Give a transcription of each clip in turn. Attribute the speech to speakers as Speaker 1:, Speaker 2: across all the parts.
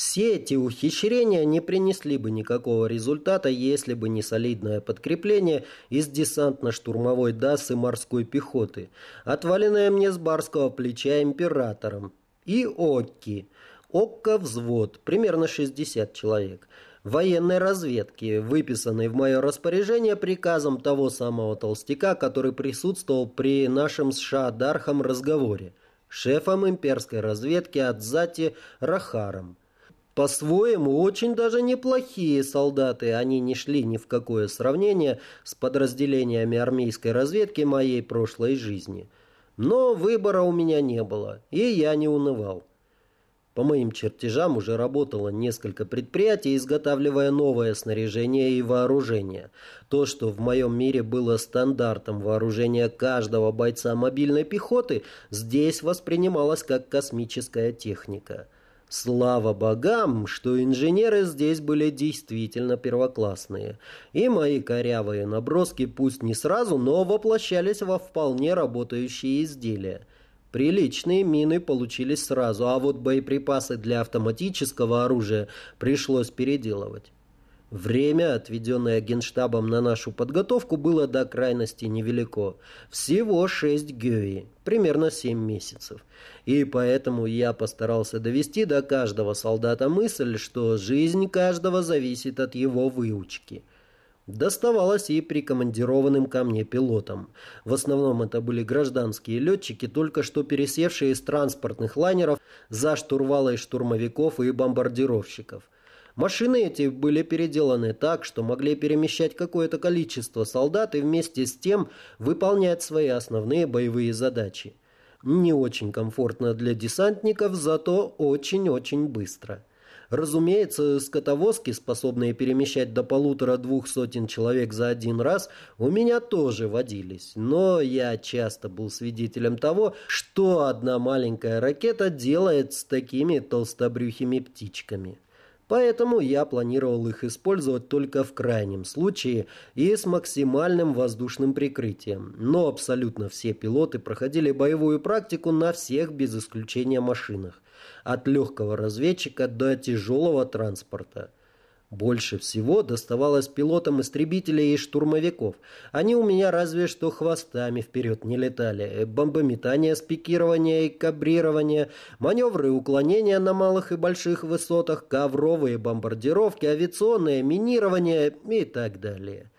Speaker 1: Все эти ухищрения не принесли бы никакого результата, если бы не солидное подкрепление из десантно-штурмовой ДАС и морской пехоты, отваленное мне с барского плеча императором, и ОККИ. ОККО взвод, примерно 60 человек военной разведки, выписанной в мое распоряжение приказом того самого толстяка, который присутствовал при нашем с Шаадархом разговоре, шефом имперской разведки Адзати Рахаром. По-своему, очень даже неплохие солдаты, они не шли ни в какое сравнение с подразделениями армейской разведки моей прошлой жизни. Но выбора у меня не было, и я не унывал. По моим чертежам уже работало несколько предприятий, изготавливая новое снаряжение и вооружение. То, что в моем мире было стандартом вооружения каждого бойца мобильной пехоты, здесь воспринималось как космическая техника. Слава богам, что инженеры здесь были действительно первоклассные. И мои корявые наброски пусть не сразу, но воплощались во вполне работающие изделия. Приличные мины получились сразу, а вот боеприпасы для автоматического оружия пришлось переделывать. Время, отведенное генштабом на нашу подготовку, было до крайности невелико. Всего 6 гюи, примерно 7 месяцев. И поэтому я постарался довести до каждого солдата мысль, что жизнь каждого зависит от его выучки – Доставалось и прикомандированным ко мне пилотам. В основном это были гражданские летчики, только что пересевшие из транспортных лайнеров за штурвалы штурмовиков и бомбардировщиков. Машины эти были переделаны так, что могли перемещать какое-то количество солдат и вместе с тем выполнять свои основные боевые задачи. Не очень комфортно для десантников, зато очень-очень быстро. Разумеется, скотовозки, способные перемещать до полутора-двух сотен человек за один раз, у меня тоже водились. Но я часто был свидетелем того, что одна маленькая ракета делает с такими толстобрюхими птичками. Поэтому я планировал их использовать только в крайнем случае и с максимальным воздушным прикрытием. Но абсолютно все пилоты проходили боевую практику на всех без исключения машинах от легкого разведчика до тяжелого транспорта. Больше всего доставалось пилотам истребителей и штурмовиков. Они у меня разве что хвостами вперед не летали. Бомбометание, спикирование и кабрирование, маневры уклонения на малых и больших высотах, ковровые бомбардировки, авиационное минирование и так далее.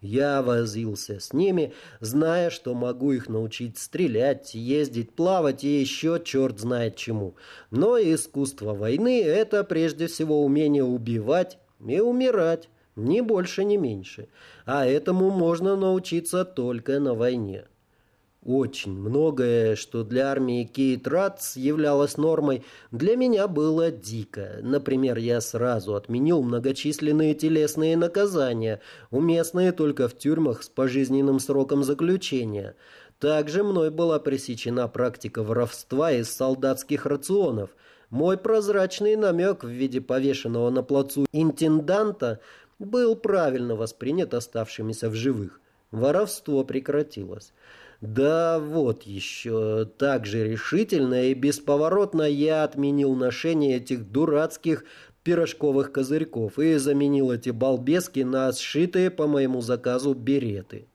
Speaker 1: Я возился с ними, зная, что могу их научить стрелять, ездить, плавать и еще черт знает чему. Но искусство войны — это прежде всего умение убивать и умирать, ни больше, ни меньше. А этому можно научиться только на войне. Очень многое, что для армии Кейт Ратс являлось нормой, для меня было дико. Например, я сразу отменил многочисленные телесные наказания, уместные только в тюрьмах с пожизненным сроком заключения. Также мной была пресечена практика воровства из солдатских рационов. Мой прозрачный намек в виде повешенного на плацу интенданта был правильно воспринят оставшимися в живых. Воровство прекратилось. Да вот еще, так же решительно и бесповоротно я отменил ношение этих дурацких пирожковых козырьков и заменил эти балбески на сшитые по моему заказу береты.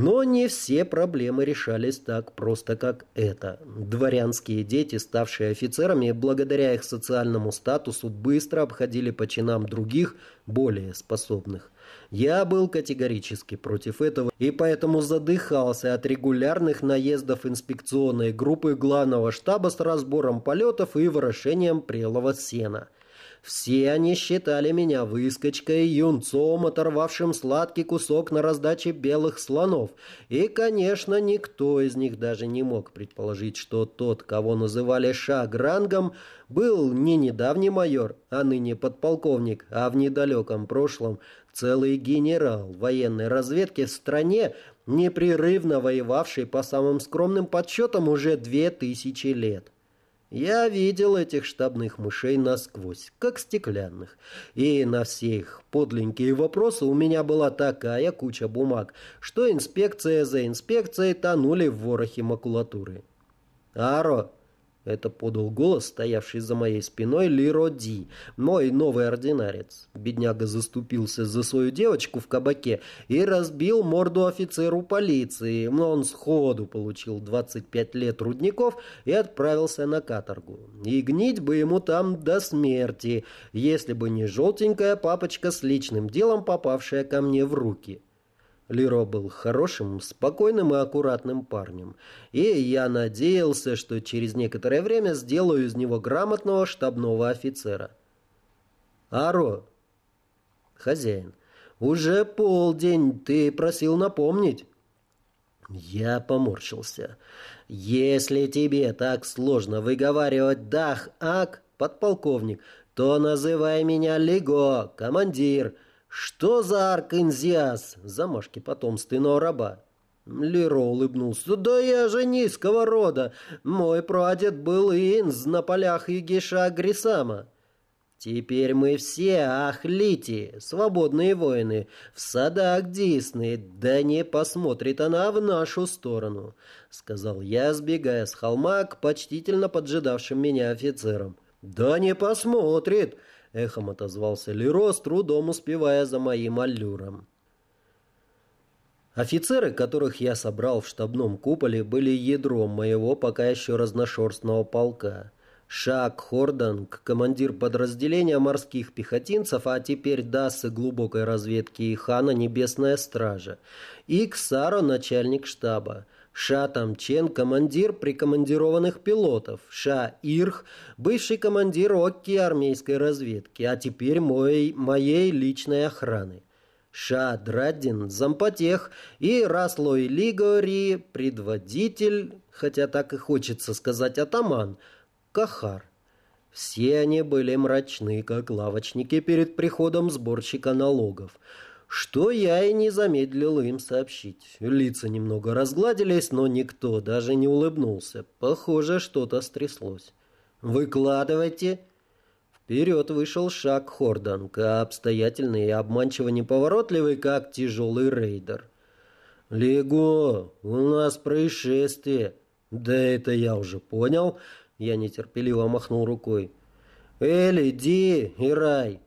Speaker 1: Но не все проблемы решались так просто, как это. Дворянские дети, ставшие офицерами, благодаря их социальному статусу, быстро обходили по чинам других, более способных. Я был категорически против этого и поэтому задыхался от регулярных наездов инспекционной группы главного штаба с разбором полетов и ворошением прелого сена. Все они считали меня выскочкой, юнцом, оторвавшим сладкий кусок на раздаче белых слонов. И, конечно, никто из них даже не мог предположить, что тот, кого называли шагрангом, был не недавний майор, а ныне подполковник, а в недалеком прошлом целый генерал военной разведки в стране, непрерывно воевавший по самым скромным подсчетам уже две тысячи лет. Я видел этих штабных мышей насквозь, как стеклянных, и на все их подленькие вопросы у меня была такая куча бумаг, что инспекция за инспекцией тонули в ворохе макулатуры. «Аро, Это подал голос, стоявший за моей спиной Лиро Ди, мой новый ординарец. Бедняга заступился за свою девочку в кабаке и разбил морду офицеру полиции. Но он сходу получил 25 лет рудников и отправился на каторгу. И гнить бы ему там до смерти, если бы не желтенькая папочка с личным делом, попавшая ко мне в руки. Леро был хорошим, спокойным и аккуратным парнем, и я надеялся, что через некоторое время сделаю из него грамотного штабного офицера. «Аро!» «Хозяин, уже полдень, ты просил напомнить». Я поморщился. «Если тебе так сложно выговаривать «дах-ак», подполковник, то называй меня Лего, командир». «Что за арканзиас?» — замашки потомственного раба. Леро улыбнулся. «Да я же низкого рода. Мой прадед был инз на полях Игиша Грисама». «Теперь мы все ахлити, свободные воины, в садах Дисны, да не посмотрит она в нашу сторону», — сказал я, сбегая с холма к почтительно поджидавшим меня офицерам. «Да не посмотрит», — эхом отозвался Леро, с трудом успевая за моим аллюром. Офицеры, которых я собрал в штабном куполе, были ядром моего пока еще разношерстного полка. Шак Хорданг, командир подразделения морских пехотинцев, а теперь Дасы глубокой разведки и Хана Небесная Стража. И Ксаро, начальник штаба. Ша Тамчен – командир прикомандированных пилотов. Ша Ирх – бывший командир Окки армейской разведки, а теперь мой, моей личной охраны. Ша Драддин – зампотех и Раслой Лигори – предводитель, хотя так и хочется сказать атаман, Кахар. Все они были мрачны, как лавочники перед приходом сборщика налогов – что я и не замедлил им сообщить. Лица немного разгладились, но никто даже не улыбнулся. Похоже, что-то стряслось. «Выкладывайте!» Вперед вышел шаг Хорданг, обстоятельный и обманчиво неповоротливый, как тяжелый рейдер. «Лего, у нас происшествие!» «Да это я уже понял!» Я нетерпеливо махнул рукой. «Эли, Ди и Рай!»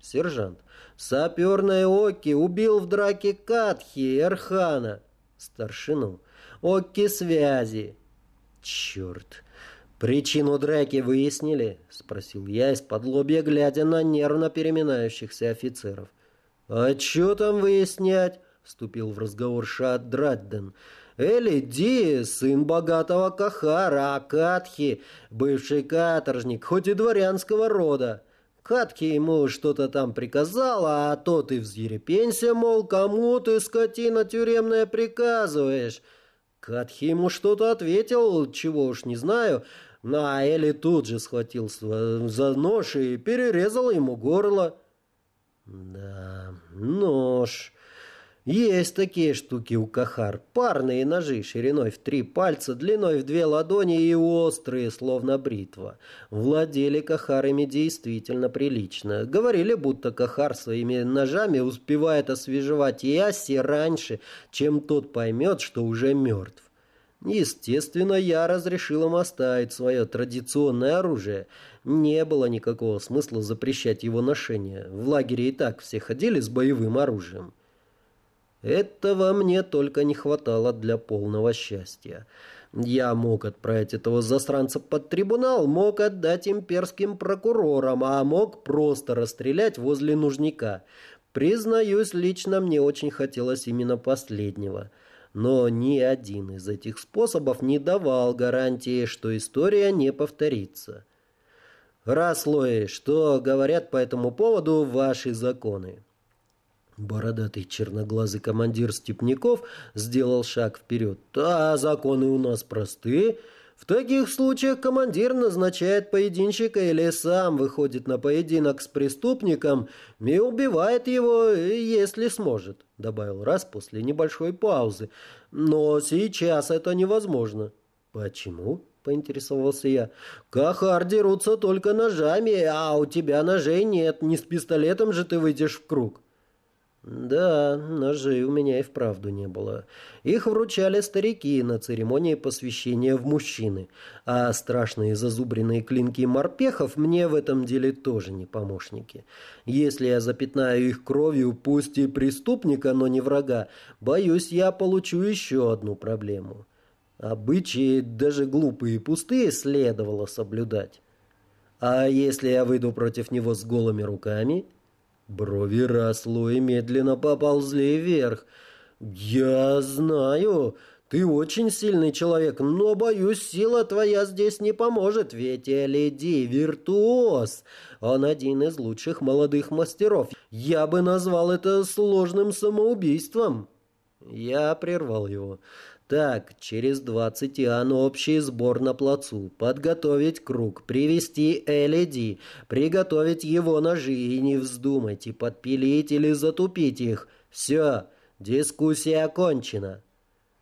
Speaker 1: «Сержант, Саперная Оки убил в драке Катхи Эрхана, старшину. Оки связи. Черт. Причину драки выяснили? Спросил я из-под лобья, глядя на нервно переминающихся офицеров. А что там выяснять? Вступил в разговор Шат Драдден. Эли Ди, сын богатого Кахара, а Катхи, бывший каторжник, хоть и дворянского рода. Катки ему что-то там приказала, а тот и взъерепенься, мол, кому ты, скотина тюремная, приказываешь. Катхи ему что-то ответил, чего уж не знаю, ну, а Эли тут же схватился за нож и перерезал ему горло. Да, нож... Есть такие штуки у кахар. Парные ножи шириной в три пальца, длиной в две ладони и острые, словно бритва. Владели кахарами действительно прилично. Говорили, будто кахар своими ножами успевает освежевать яси раньше, чем тот поймет, что уже мертв. Естественно, я разрешил им оставить свое традиционное оружие. Не было никакого смысла запрещать его ношение. В лагере и так все ходили с боевым оружием. Этого мне только не хватало для полного счастья. Я мог отправить этого засранца под трибунал, мог отдать имперским прокурорам, а мог просто расстрелять возле нужника. Признаюсь, лично мне очень хотелось именно последнего. Но ни один из этих способов не давал гарантии, что история не повторится. Раслои, что говорят по этому поводу ваши законы? Бородатый черноглазый командир Степняков сделал шаг вперед. «А законы у нас простые. В таких случаях командир назначает поединщика или сам выходит на поединок с преступником и убивает его, если сможет», добавил раз после небольшой паузы. «Но сейчас это невозможно». «Почему?» — поинтересовался я. «Кахар дерутся только ножами, а у тебя ножей нет. Не с пистолетом же ты выйдешь в круг». Да, ножей у меня и вправду не было. Их вручали старики на церемонии посвящения в мужчины, а страшные зазубренные клинки морпехов мне в этом деле тоже не помощники. Если я запятнаю их кровью, пусть и преступника, но не врага, боюсь, я получу еще одну проблему. Обычаи, даже глупые и пустые, следовало соблюдать. А если я выйду против него с голыми руками... Брови росло и медленно поползли вверх. «Я знаю, ты очень сильный человек, но, боюсь, сила твоя здесь не поможет, ведь Элиди — виртуоз. Он один из лучших молодых мастеров. Я бы назвал это сложным самоубийством». Я прервал его. Так, через двадцать иан общий сбор на плацу. Подготовить круг, привести Эледи, приготовить его ножи и не вздумайте подпилить или затупить их. Все, дискуссия окончена.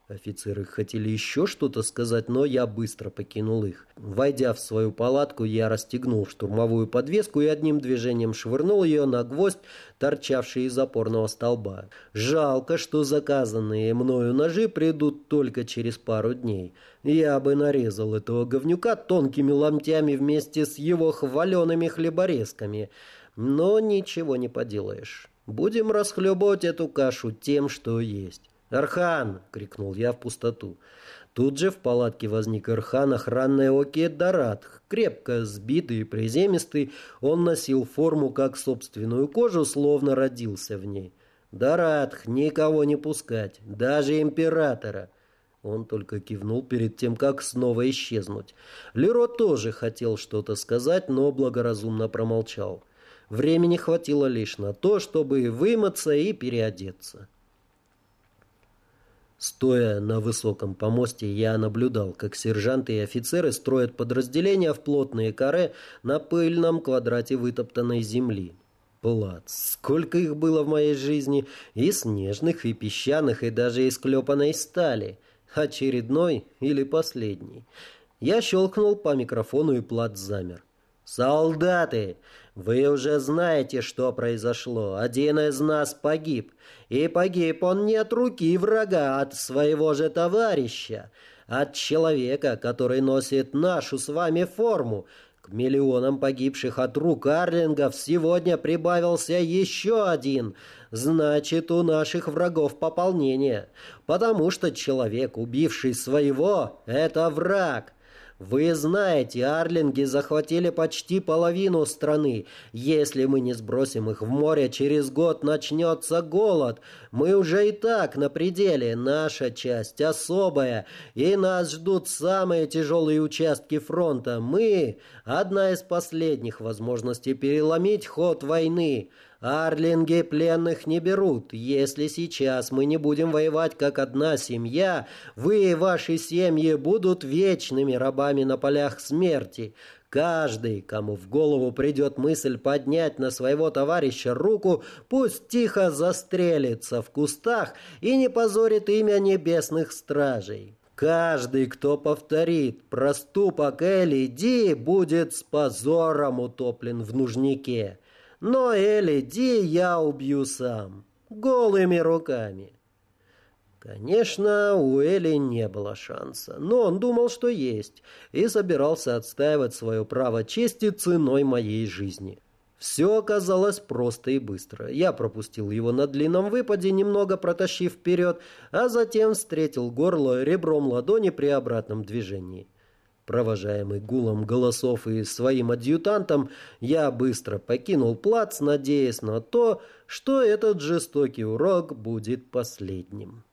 Speaker 1: Офицеры хотели еще что-то сказать, но я быстро покинул их. Войдя в свою палатку, я расстегнул штурмовую подвеску и одним движением швырнул ее на гвоздь, торчавший из опорного столба. Жалко, что заказанные мною ножи придут только через пару дней. Я бы нарезал этого говнюка тонкими ломтями вместе с его хваленными хлеборезками. Но ничего не поделаешь. Будем расхлебывать эту кашу тем, что есть. «Архан!» — крикнул я в пустоту. Тут же в палатке возник Архан, охранный окет Дорат. Крепко сбитый и приземистый, он носил форму как собственную кожу, словно родился в ней. «Дорадх, никого не пускать, даже императора!» Он только кивнул перед тем, как снова исчезнуть. Леро тоже хотел что-то сказать, но благоразумно промолчал. Времени хватило лишь на то, чтобы вымыться и переодеться. Стоя на высоком помосте, я наблюдал, как сержанты и офицеры строят подразделения в плотные каре на пыльном квадрате вытоптанной земли. Плац. Сколько их было в моей жизни, и снежных, и песчаных, и даже из клепанной стали. Очередной или последний. Я щелкнул по микрофону, и плац замер. «Солдаты! Вы уже знаете, что произошло. Один из нас погиб. И погиб он не от руки врага, а от своего же товарища. От человека, который носит нашу с вами форму. К миллионам погибших от рук арлингов сегодня прибавился еще один. Значит, у наших врагов пополнение. Потому что человек, убивший своего, это враг. Вы знаете, арлинги захватили почти половину страны. Если мы не сбросим их в море, через год начнется голод. Мы уже и так на пределе. Наша часть особая, и нас ждут самые тяжелые участки фронта. Мы – одна из последних возможностей переломить ход войны. Арлинги пленных не берут. Если сейчас мы не будем воевать как одна семья, вы и ваши семьи будут вечными рабами на полях смерти. Каждый, кому в голову придет мысль поднять на своего товарища руку, пусть тихо застрелится в кустах и не позорит имя небесных стражей. Каждый, кто повторит проступок Эли Ди, будет с позором утоплен в нужнике. Но Элли Ди я убью сам, голыми руками. Конечно, у Элли не было шанса, но он думал, что есть, и собирался отстаивать свое право чести ценой моей жизни. Все оказалось просто и быстро. Я пропустил его на длинном выпаде, немного протащив вперед, а затем встретил горло ребром ладони при обратном движении. Провожаемый гулом голосов и своим адъютантом, я быстро покинул плац, надеясь на то, что этот жестокий урок будет последним.